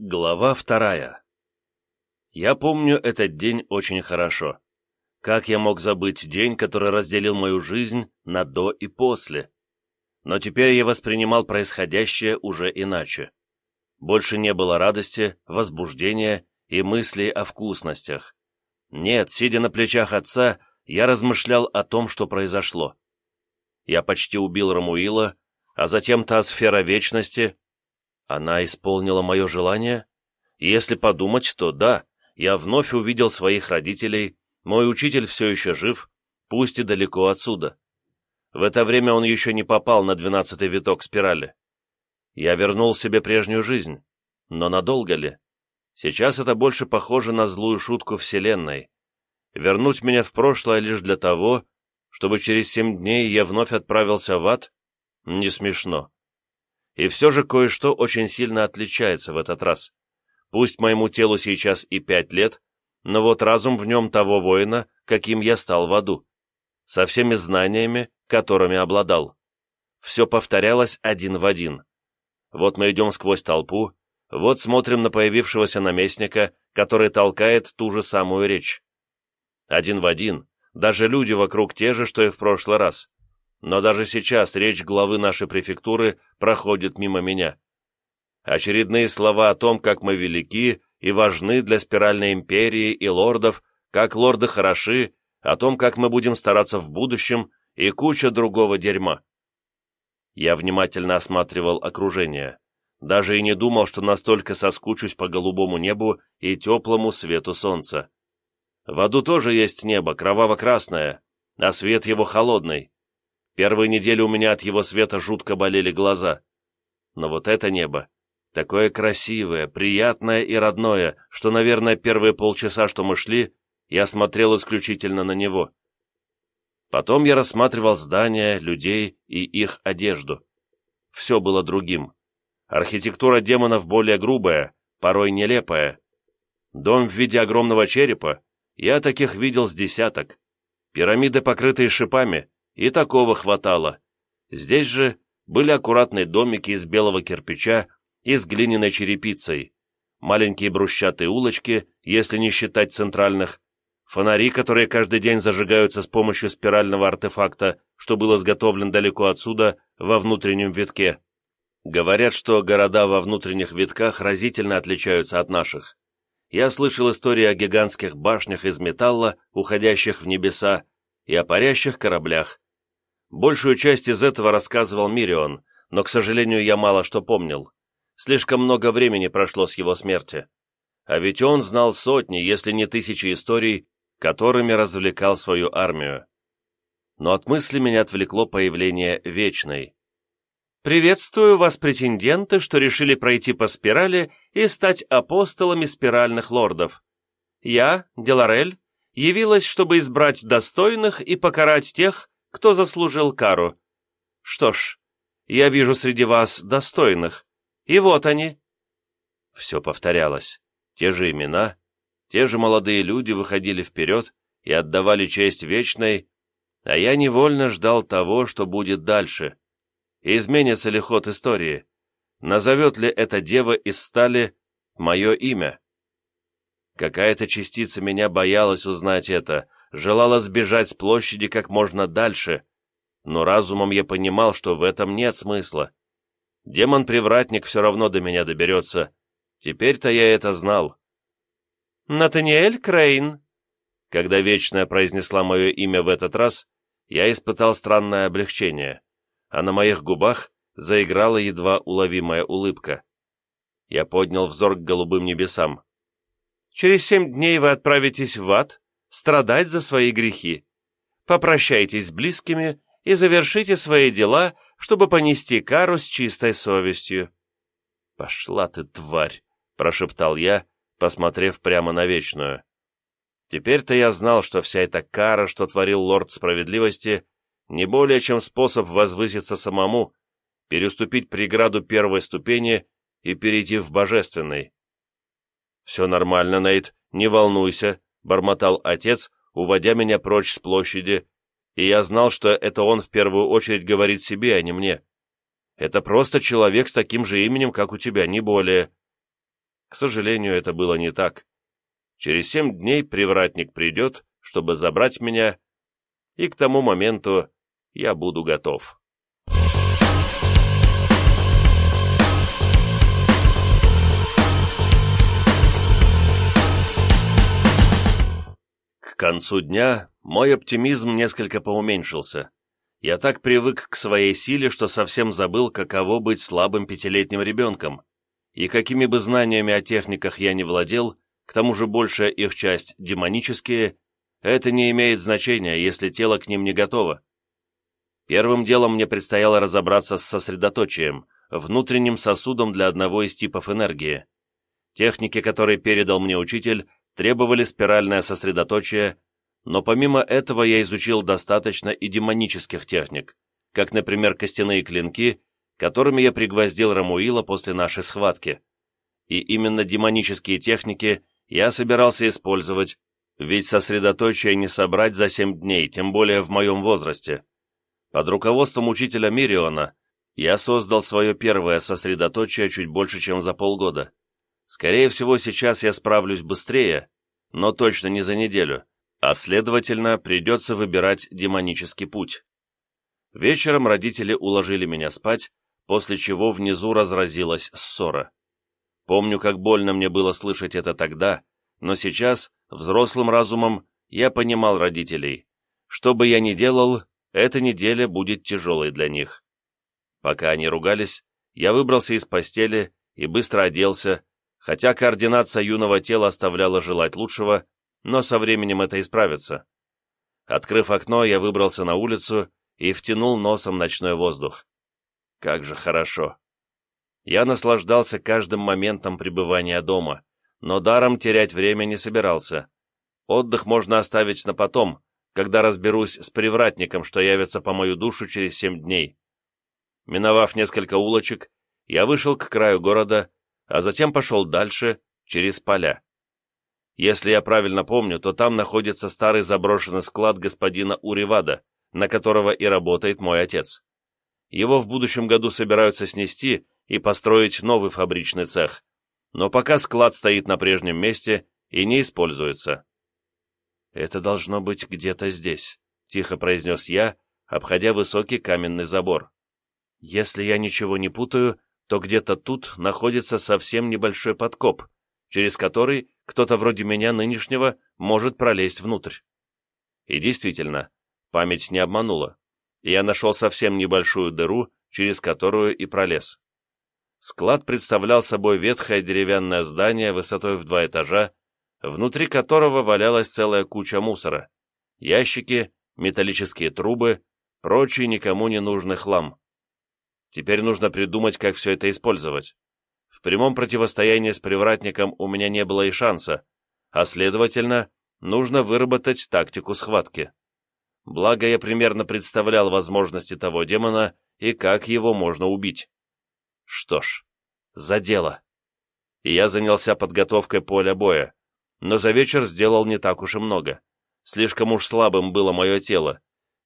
Глава вторая. Я помню этот день очень хорошо. Как я мог забыть день, который разделил мою жизнь на «до» и «после»? Но теперь я воспринимал происходящее уже иначе. Больше не было радости, возбуждения и мыслей о вкусностях. Нет, сидя на плечах отца, я размышлял о том, что произошло. Я почти убил Рамуила, а затем та сфера вечности, она исполнила мое желание? Если подумать, то да, я вновь увидел своих родителей, мой учитель все еще жив, пусть и далеко отсюда. В это время он еще не попал на двенадцатый виток спирали. Я вернул себе прежнюю жизнь, но надолго ли? Сейчас это больше похоже на злую шутку Вселенной. Вернуть меня в прошлое лишь для того, чтобы через семь дней я вновь отправился в ад? Не смешно. И все же кое-что очень сильно отличается в этот раз. Пусть моему телу сейчас и пять лет, но вот разум в нем того воина, каким я стал в аду, со всеми знаниями, которыми обладал. Все повторялось один в один. Вот мы идем сквозь толпу, вот смотрим на появившегося наместника, который толкает ту же самую речь. Один в один, даже люди вокруг те же, что и в прошлый раз. Но даже сейчас речь главы нашей префектуры проходит мимо меня. Очередные слова о том, как мы велики и важны для спиральной империи и лордов, как лорды хороши, о том, как мы будем стараться в будущем и куча другого дерьма. Я внимательно осматривал окружение. Даже и не думал, что настолько соскучусь по голубому небу и теплому свету солнца. В аду тоже есть небо, кроваво-красное, а свет его холодный. Первые недели у меня от его света жутко болели глаза. Но вот это небо, такое красивое, приятное и родное, что, наверное, первые полчаса, что мы шли, я смотрел исключительно на него. Потом я рассматривал здания, людей и их одежду. Все было другим. Архитектура демонов более грубая, порой нелепая. Дом в виде огромного черепа, я таких видел с десяток. Пирамиды, покрытые шипами, и такого хватало. Здесь же были аккуратные домики из белого кирпича и с глиняной черепицей, маленькие брусчатые улочки, если не считать центральных, фонари, которые каждый день зажигаются с помощью спирального артефакта, что был изготовлен далеко отсюда, во внутреннем витке. Говорят, что города во внутренних витках разительно отличаются от наших. Я слышал истории о гигантских башнях из металла, уходящих в небеса, и о парящих кораблях, Большую часть из этого рассказывал Мирион, но, к сожалению, я мало что помнил. Слишком много времени прошло с его смерти. А ведь он знал сотни, если не тысячи историй, которыми развлекал свою армию. Но от мысли меня отвлекло появление Вечной. «Приветствую вас, претенденты, что решили пройти по спирали и стать апостолами спиральных лордов. Я, Деларель, явилась, чтобы избрать достойных и покарать тех, кто заслужил кару. Что ж, я вижу среди вас достойных, и вот они». Все повторялось. Те же имена, те же молодые люди выходили вперед и отдавали честь вечной, а я невольно ждал того, что будет дальше. Изменится ли ход истории? Назовет ли эта дева из стали мое имя? Какая-то частица меня боялась узнать это, желала сбежать с площади как можно дальше, но разумом я понимал, что в этом нет смысла. Демон-привратник все равно до меня доберется. Теперь-то я это знал. «Натаниэль Крейн!» Когда Вечная произнесла мое имя в этот раз, я испытал странное облегчение, а на моих губах заиграла едва уловимая улыбка. Я поднял взор к голубым небесам. «Через семь дней вы отправитесь в ад, страдать за свои грехи. Попрощайтесь с близкими и завершите свои дела, чтобы понести кару с чистой совестью». «Пошла ты, тварь!» — прошептал я, посмотрев прямо на Вечную. Теперь-то я знал, что вся эта кара, что творил лорд справедливости, не более чем способ возвыситься самому, переступить преграду первой ступени и перейти в божественный. «Все нормально, Нейт, не волнуйся», бормотал отец, уводя меня прочь с площади, и я знал, что это он в первую очередь говорит себе, а не мне. Это просто человек с таким же именем, как у тебя, не более. К сожалению, это было не так. Через семь дней привратник придет, чтобы забрать меня, и к тому моменту я буду готов. Концу дня мой оптимизм несколько поуменьшился. Я так привык к своей силе, что совсем забыл, каково быть слабым пятилетним ребенком. И какими бы знаниями о техниках я не владел, к тому же большая их часть демонические, это не имеет значения, если тело к ним не готово. Первым делом мне предстояло разобраться с сосредоточием, внутренним сосудом для одного из типов энергии. Техники, которые передал мне учитель, требовали спиральное сосредоточие, но помимо этого я изучил достаточно и демонических техник, как, например, костяные клинки, которыми я пригвоздил Рамуила после нашей схватки. И именно демонические техники я собирался использовать, ведь сосредоточие не собрать за семь дней, тем более в моем возрасте. Под руководством учителя Мириона я создал свое первое сосредоточие чуть больше, чем за полгода. Скорее всего, сейчас я справлюсь быстрее, но точно не за неделю, а следовательно, придется выбирать демонический путь. Вечером родители уложили меня спать, после чего внизу разразилась ссора. Помню, как больно мне было слышать это тогда, но сейчас, взрослым разумом, я понимал родителей. Что бы я ни делал, эта неделя будет тяжелой для них. Пока они ругались, я выбрался из постели и быстро оделся, хотя координация юного тела оставляла желать лучшего, но со временем это исправится. Открыв окно, я выбрался на улицу и втянул носом ночной воздух. Как же хорошо. Я наслаждался каждым моментом пребывания дома, но даром терять время не собирался. Отдых можно оставить на потом, когда разберусь с привратником, что явится по мою душу через семь дней. Миновав несколько улочек, я вышел к краю города а затем пошел дальше, через поля. Если я правильно помню, то там находится старый заброшенный склад господина Уривада, на которого и работает мой отец. Его в будущем году собираются снести и построить новый фабричный цех, но пока склад стоит на прежнем месте и не используется. «Это должно быть где-то здесь», — тихо произнес я, обходя высокий каменный забор. «Если я ничего не путаю, то где-то тут находится совсем небольшой подкоп, через который кто-то вроде меня нынешнего может пролезть внутрь. И действительно, память не обманула. Я нашел совсем небольшую дыру, через которую и пролез. Склад представлял собой ветхое деревянное здание высотой в два этажа, внутри которого валялась целая куча мусора. Ящики, металлические трубы, прочий никому не нужный хлам. Теперь нужно придумать, как все это использовать. В прямом противостоянии с привратником у меня не было и шанса, а следовательно, нужно выработать тактику схватки. Благо, я примерно представлял возможности того демона и как его можно убить. Что ж, за дело. И я занялся подготовкой поля боя, но за вечер сделал не так уж и много. Слишком уж слабым было мое тело,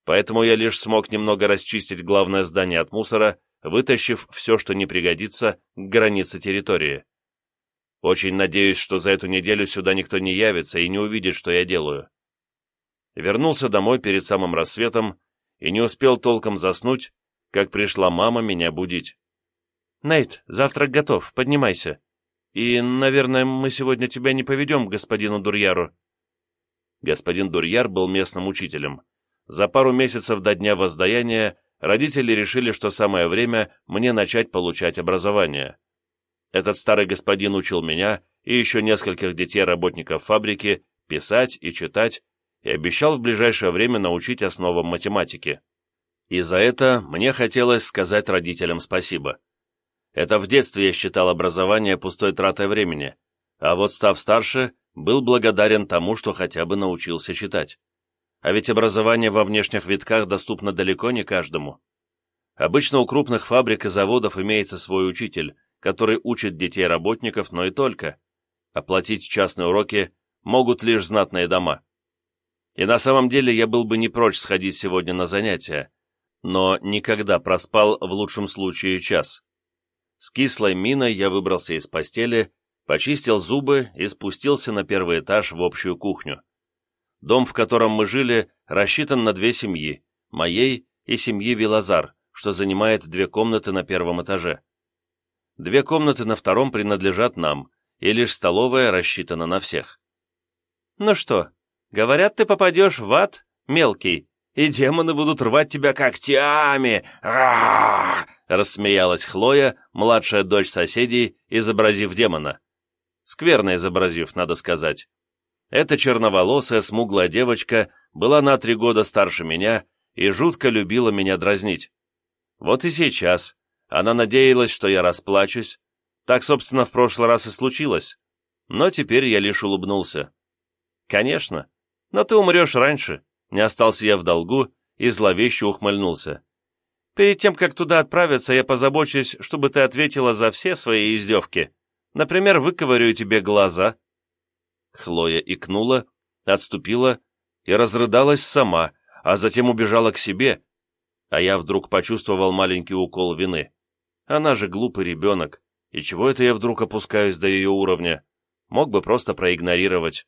поэтому я лишь смог немного расчистить главное здание от мусора вытащив все, что не пригодится, к границе территории. Очень надеюсь, что за эту неделю сюда никто не явится и не увидит, что я делаю. Вернулся домой перед самым рассветом и не успел толком заснуть, как пришла мама меня будить. «Нейт, завтрак готов, поднимайся. И, наверное, мы сегодня тебя не поведем к господину Дурьяру». Господин Дурьяр был местным учителем. За пару месяцев до дня воздаяния родители решили, что самое время мне начать получать образование. Этот старый господин учил меня и еще нескольких детей работников фабрики писать и читать и обещал в ближайшее время научить основам математики. И за это мне хотелось сказать родителям спасибо. Это в детстве я считал образование пустой тратой времени, а вот став старше, был благодарен тому, что хотя бы научился читать. А ведь образование во внешних витках доступно далеко не каждому. Обычно у крупных фабрик и заводов имеется свой учитель, который учит детей работников, но и только. Оплатить частные уроки могут лишь знатные дома. И на самом деле я был бы не прочь сходить сегодня на занятия, но никогда проспал в лучшем случае час. С кислой миной я выбрался из постели почистил зубы и спустился на первый этаж в общую кухню. Дом, в котором мы жили, рассчитан на две семьи, моей и семьи Вилазар, что занимает две комнаты на первом этаже. Две комнаты на втором принадлежат нам, и лишь столовая рассчитана на всех. «Ну что, говорят, ты попадешь в ад, мелкий, и демоны будут рвать тебя когтями!» рассмеялась Хлоя, младшая дочь соседей, изобразив демона. Скверно изобразив, надо сказать. Эта черноволосая, смуглая девочка была на три года старше меня и жутко любила меня дразнить. Вот и сейчас. Она надеялась, что я расплачусь. Так, собственно, в прошлый раз и случилось. Но теперь я лишь улыбнулся. «Конечно. Но ты умрешь раньше». Не остался я в долгу и зловеще ухмыльнулся. «Перед тем, как туда отправиться, я позабочусь, чтобы ты ответила за все свои издевки. Например, выковырю тебе глаза, Хлоя икнула, отступила и разрыдалась сама, а затем убежала к себе, а я вдруг почувствовал маленький укол вины. Она же глупый ребенок, и чего это я вдруг опускаюсь до ее уровня? Мог бы просто проигнорировать.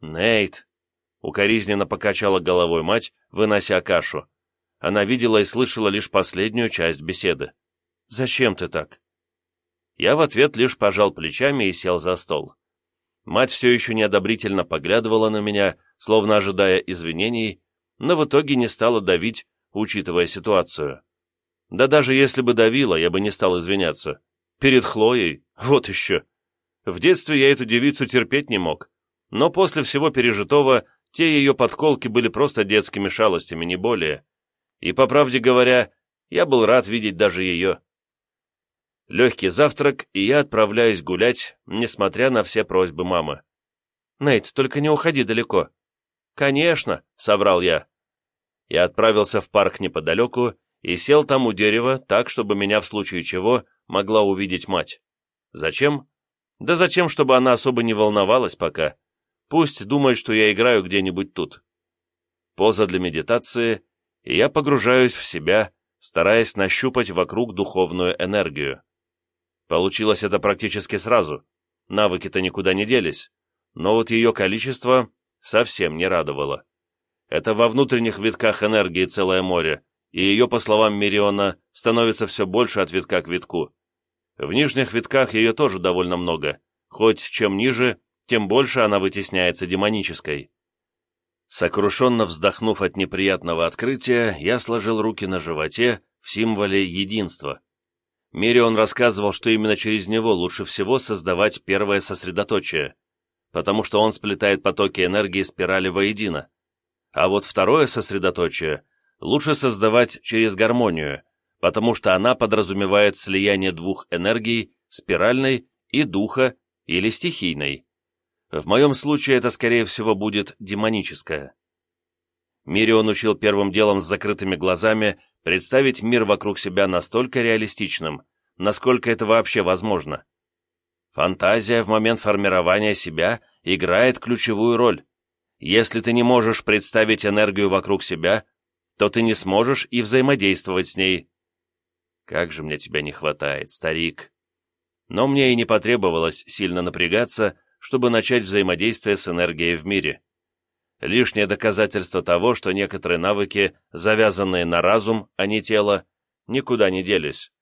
«Нейт!» — укоризненно покачала головой мать, вынося кашу. Она видела и слышала лишь последнюю часть беседы. «Зачем ты так?» Я в ответ лишь пожал плечами и сел за стол. Мать все еще неодобрительно поглядывала на меня, словно ожидая извинений, но в итоге не стала давить, учитывая ситуацию. Да даже если бы давила, я бы не стал извиняться. Перед Хлоей, вот еще. В детстве я эту девицу терпеть не мог, но после всего пережитого те ее подколки были просто детскими шалостями, не более. И, по правде говоря, я был рад видеть даже ее. Легкий завтрак, и я отправляюсь гулять, несмотря на все просьбы мамы. «Нейт, только не уходи далеко». «Конечно», — соврал я. Я отправился в парк неподалеку и сел там у дерева так, чтобы меня в случае чего могла увидеть мать. Зачем? Да зачем, чтобы она особо не волновалась пока. Пусть думает, что я играю где-нибудь тут. Поза для медитации, и я погружаюсь в себя, стараясь нащупать вокруг духовную энергию. Получилось это практически сразу. Навыки-то никуда не делись. Но вот ее количество совсем не радовало. Это во внутренних витках энергии целое море, и ее, по словам Мириона, становится все больше от витка к витку. В нижних витках ее тоже довольно много, хоть чем ниже, тем больше она вытесняется демонической. Сокрушенно вздохнув от неприятного открытия, я сложил руки на животе в символе единства. Мирион рассказывал, что именно через него лучше всего создавать первое сосредоточие, потому что он сплетает потоки энергии спирали воедино. А вот второе сосредоточие лучше создавать через гармонию, потому что она подразумевает слияние двух энергий, спиральной и духа или стихийной. В моем случае это, скорее всего, будет демоническое. Мирион учил первым делом с закрытыми глазами представить мир вокруг себя настолько реалистичным, насколько это вообще возможно. Фантазия в момент формирования себя играет ключевую роль. Если ты не можешь представить энергию вокруг себя, то ты не сможешь и взаимодействовать с ней. Как же мне тебя не хватает, старик. Но мне и не потребовалось сильно напрягаться, чтобы начать взаимодействие с энергией в мире лишнее доказательство того, что некоторые навыки, завязанные на разум, а не тело, никуда не делись.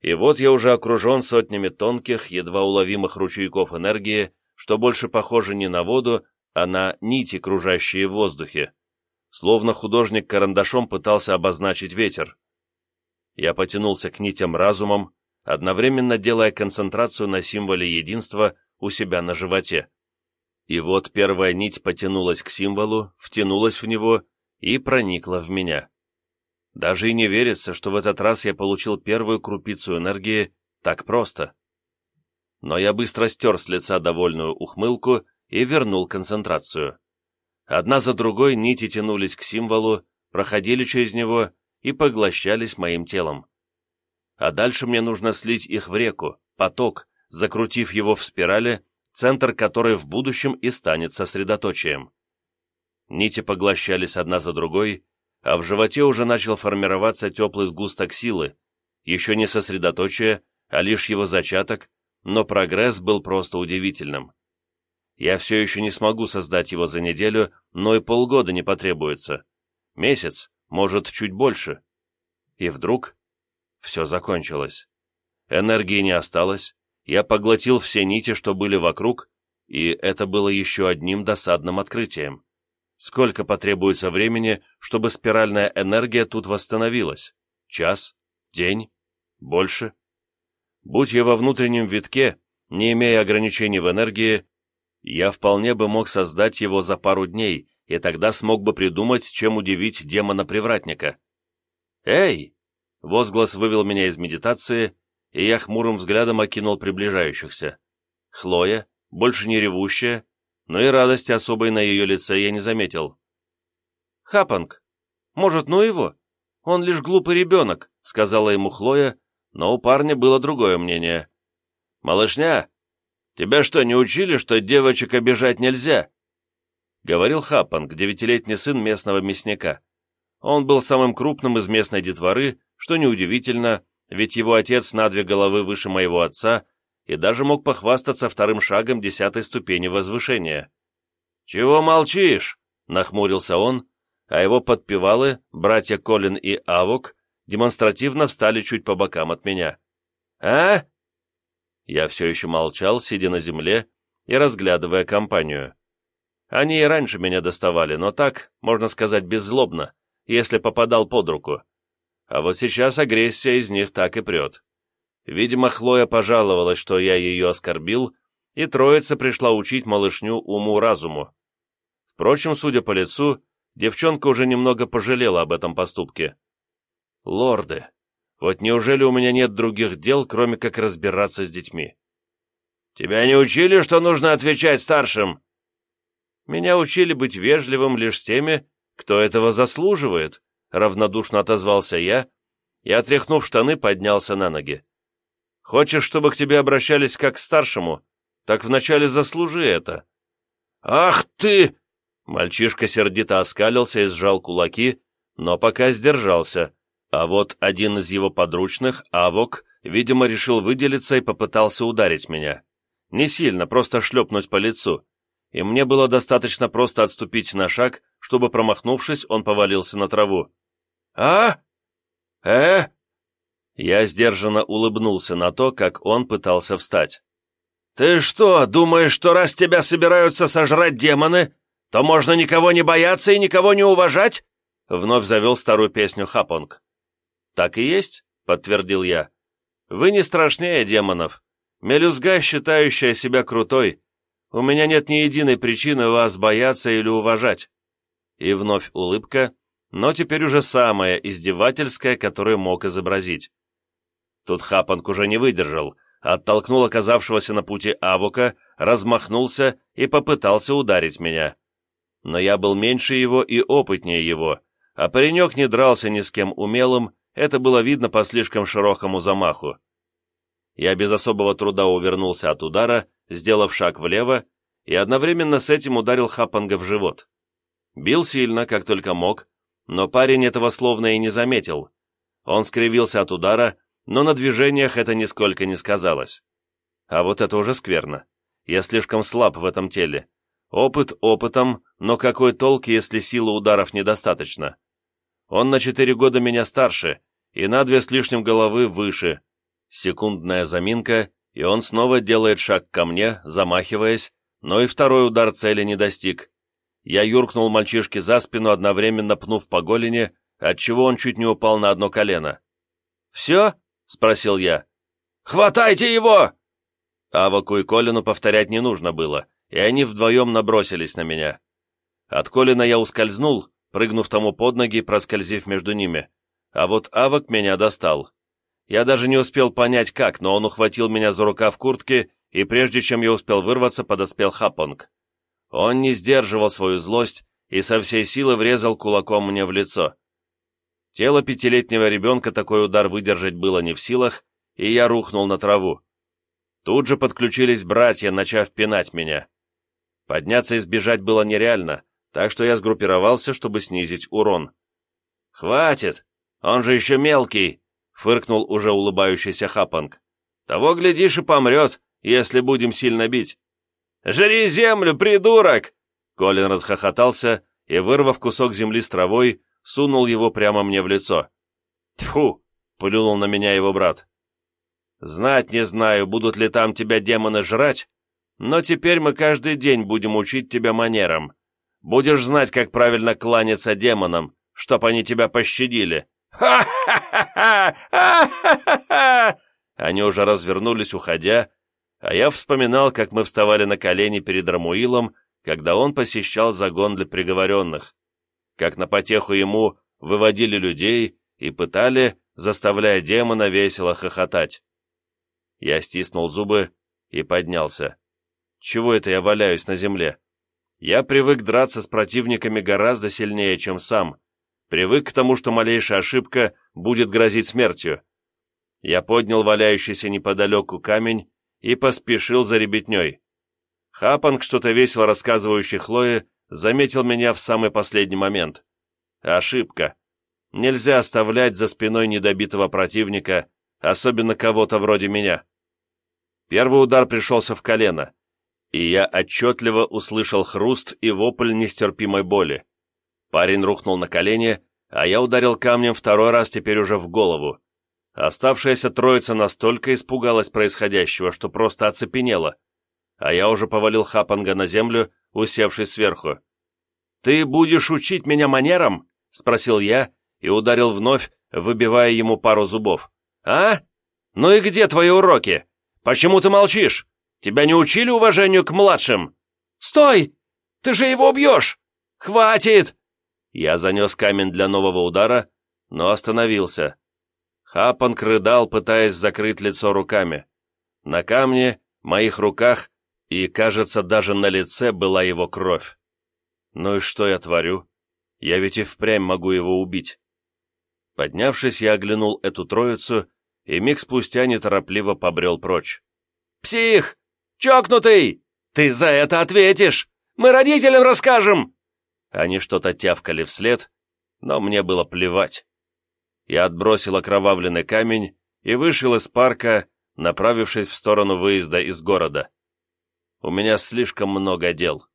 И вот я уже окружен сотнями тонких, едва уловимых ручейков энергии, что больше похоже не на воду, а на нити, кружащие в воздухе. Словно художник карандашом пытался обозначить ветер. Я потянулся к нитям разумом, одновременно делая концентрацию на символе единства у себя на животе. И вот первая нить потянулась к символу, втянулась в него и проникла в меня. Даже и не верится, что в этот раз я получил первую крупицу энергии так просто. Но я быстро стер с лица довольную ухмылку и вернул концентрацию. Одна за другой нити тянулись к символу, проходили через него и поглощались моим телом. А дальше мне нужно слить их в реку, поток, закрутив его в спирали центр которой в будущем и станет сосредоточием. Нити поглощались одна за другой, а в животе уже начал формироваться теплый сгусток силы, еще не сосредоточие, а лишь его зачаток, но прогресс был просто удивительным. Я все еще не смогу создать его за неделю, но и полгода не потребуется. Месяц, может, чуть больше. И вдруг все закончилось. Энергии не осталось, я поглотил все нити, что были вокруг, и это было еще одним досадным открытием. Сколько потребуется времени, чтобы спиральная энергия тут восстановилась? Час? День? Больше? Будь я во внутреннем витке, не имея ограничений в энергии, я вполне бы мог создать его за пару дней, и тогда смог бы придумать, чем удивить демона-привратника. «Эй!» — возглас вывел меня из медитации, и я хмурым взглядом окинул приближающихся. Хлоя, больше не ревущая, но и радости особой на ее лице я не заметил. «Хапанг, может, ну его? Он лишь глупый ребенок», — сказала ему Хлоя, но у парня было другое мнение. «Малышня, тебя что, не учили, что девочек обижать нельзя?» Говорил Хапанг, девятилетний сын местного мясника. Он был самым крупным из местной детворы, что неудивительно, ведь его отец на две головы выше моего отца и даже мог похвастаться вторым шагом десятой ступени возвышения. «Чего молчишь?» — нахмурился он, а его подпевалы, братья Колин и Авок, демонстративно встали чуть по бокам от меня. «А?» Я все еще молчал, сидя на земле и разглядывая компанию. Они и раньше меня доставали, но так, можно сказать, беззлобно, если попадал под руку. А вот сейчас агрессия из них так и прет. Видимо, Хлоя пожаловалась, что я ее оскорбил, и троица пришла учить малышню уму-разуму. Впрочем, судя по лицу, девчонка уже немного пожалела об этом поступке. Лорды, вот неужели у меня нет других дел, кроме как разбираться с детьми? Тебя не учили, что нужно отвечать старшим? Меня учили быть вежливым лишь с теми, кто этого заслуживает, равнодушно отозвался я и, отряхнув штаны, поднялся на ноги. Хочешь, чтобы к тебе обращались как к старшему? Так вначале заслужи это. Ах ты! Мальчишка сердито оскалился и сжал кулаки, но пока сдержался, а вот один из его подручных, Авок, видимо, решил выделиться и попытался ударить меня. Не сильно, просто шлепнуть по лицу. И мне было достаточно просто отступить на шаг, чтобы, промахнувшись, он повалился на траву. «А? Э?» Я сдержанно улыбнулся на то, как он пытался встать. «Ты что, думаешь, что раз тебя собираются сожрать демоны, то можно никого не бояться и никого не уважать?» Вновь завел старую песню Хапонг. «Так и есть», — подтвердил я. «Вы не страшнее демонов. Мелюзга, считающая себя крутой. У меня нет ни единой причины вас бояться или уважать». И вновь улыбка, но теперь уже самая издевательская, которую мог изобразить. Тут Хапанг уже не выдержал, оттолкнул оказавшегося на пути Авука, размахнулся и попытался ударить меня. Но я был меньше его и опытнее его, а паренек не дрался ни с кем умелым, это было видно по слишком широкому замаху. Я без особого труда увернулся от удара, сделав шаг влево, и одновременно с этим ударил Хапанга в живот. Бил сильно, как только мог, но парень этого словно и не заметил. Он скривился от удара, но на движениях это нисколько не сказалось. А вот это уже скверно. Я слишком слаб в этом теле. Опыт опытом, но какой толк, если силы ударов недостаточно? Он на четыре года меня старше и на две с лишним головы выше. Секундная заминка, и он снова делает шаг ко мне, замахиваясь, но и второй удар цели не достиг. Я юркнул мальчишке за спину, одновременно пнув по голени, отчего он чуть не упал на одно колено. «Все?» — спросил я. «Хватайте его!» Аваку и Колину повторять не нужно было, и они вдвоем набросились на меня. От Колина я ускользнул, прыгнув тому под ноги, проскользив между ними. А вот Авак меня достал. Я даже не успел понять, как, но он ухватил меня за рукав куртки, и прежде чем я успел вырваться, подоспел Хапонг. Он не сдерживал свою злость и со всей силы врезал кулаком мне в лицо. Тело пятилетнего ребенка такой удар выдержать было не в силах, и я рухнул на траву. Тут же подключились братья, начав пинать меня. Подняться и сбежать было нереально, так что я сгруппировался, чтобы снизить урон. «Хватит! Он же еще мелкий!» — фыркнул уже улыбающийся Хапанг. «Того, глядишь, и помрет, если будем сильно бить». «Жри землю, придурок!» Колин расхохотался и, вырвав кусок земли с травой, сунул его прямо мне в лицо. «Тьфу!» — плюнул на меня его брат. «Знать не знаю, будут ли там тебя демоны жрать, но теперь мы каждый день будем учить тебя манерам. Будешь знать, как правильно кланяться демонам, чтоб они тебя пощадили». «Ха-ха-ха! Ха-ха-ха!» Они уже развернулись, уходя, а я вспоминал, как мы вставали на колени перед Рамуилом, когда он посещал загон для приговоренных, как на потеху ему выводили людей и пытали, заставляя демона весело хохотать. Я стиснул зубы и поднялся. Чего это я валяюсь на земле? Я привык драться с противниками гораздо сильнее, чем сам. Привык к тому, что малейшая ошибка будет грозить смертью. Я поднял валяющийся неподалеку камень и поспешил за ребятней. Хапанг, что-то весело рассказывающий Хлое, заметил меня в самый последний момент. Ошибка. Нельзя оставлять за спиной недобитого противника, особенно кого-то вроде меня. Первый удар пришелся в колено, и я отчетливо услышал хруст и вопль нестерпимой боли. Парень рухнул на колени, а я ударил камнем второй раз теперь уже в голову. Оставшаяся троица настолько испугалась происходящего, что просто оцепенела, а я уже повалил Хапанга на землю, усевшись сверху. «Ты будешь учить меня манерам?» — спросил я и ударил вновь, выбивая ему пару зубов. «А? Ну и где твои уроки? Почему ты молчишь? Тебя не учили уважению к младшим?» «Стой! Ты же его убьешь! Хватит!» Я занес камень для нового удара, но остановился. Хапанг рыдал, пытаясь закрыть лицо руками. На камне, моих руках и, кажется, даже на лице была его кровь. Ну и что я творю? Я ведь и впрямь могу его убить. Поднявшись, я оглянул эту троицу и миг спустя неторопливо побрел прочь. «Псих! Чокнутый! Ты за это ответишь! Мы родителям расскажем!» Они что-то тявкали вслед, но мне было плевать. Я отбросил окровавленный камень и вышел из парка, направившись в сторону выезда из города. У меня слишком много дел.